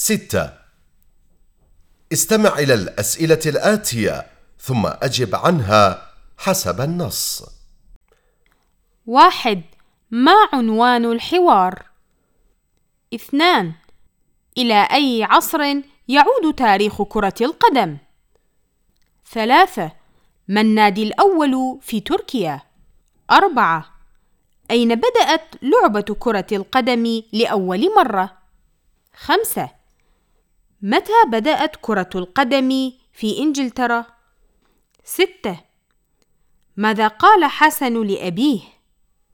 ستة استمع إلى الأسئلة الآتية ثم أجب عنها حسب النص واحد ما عنوان الحوار؟ اثنان إلى أي عصر يعود تاريخ كرة القدم؟ ثلاثة ما النادي الأول في تركيا؟ أربعة أين بدأت لعبة كرة القدم لأول مرة؟ خمسة متى بدأت كرة القدم في إنجلترا؟ ستة ماذا قال حسن لأبيه؟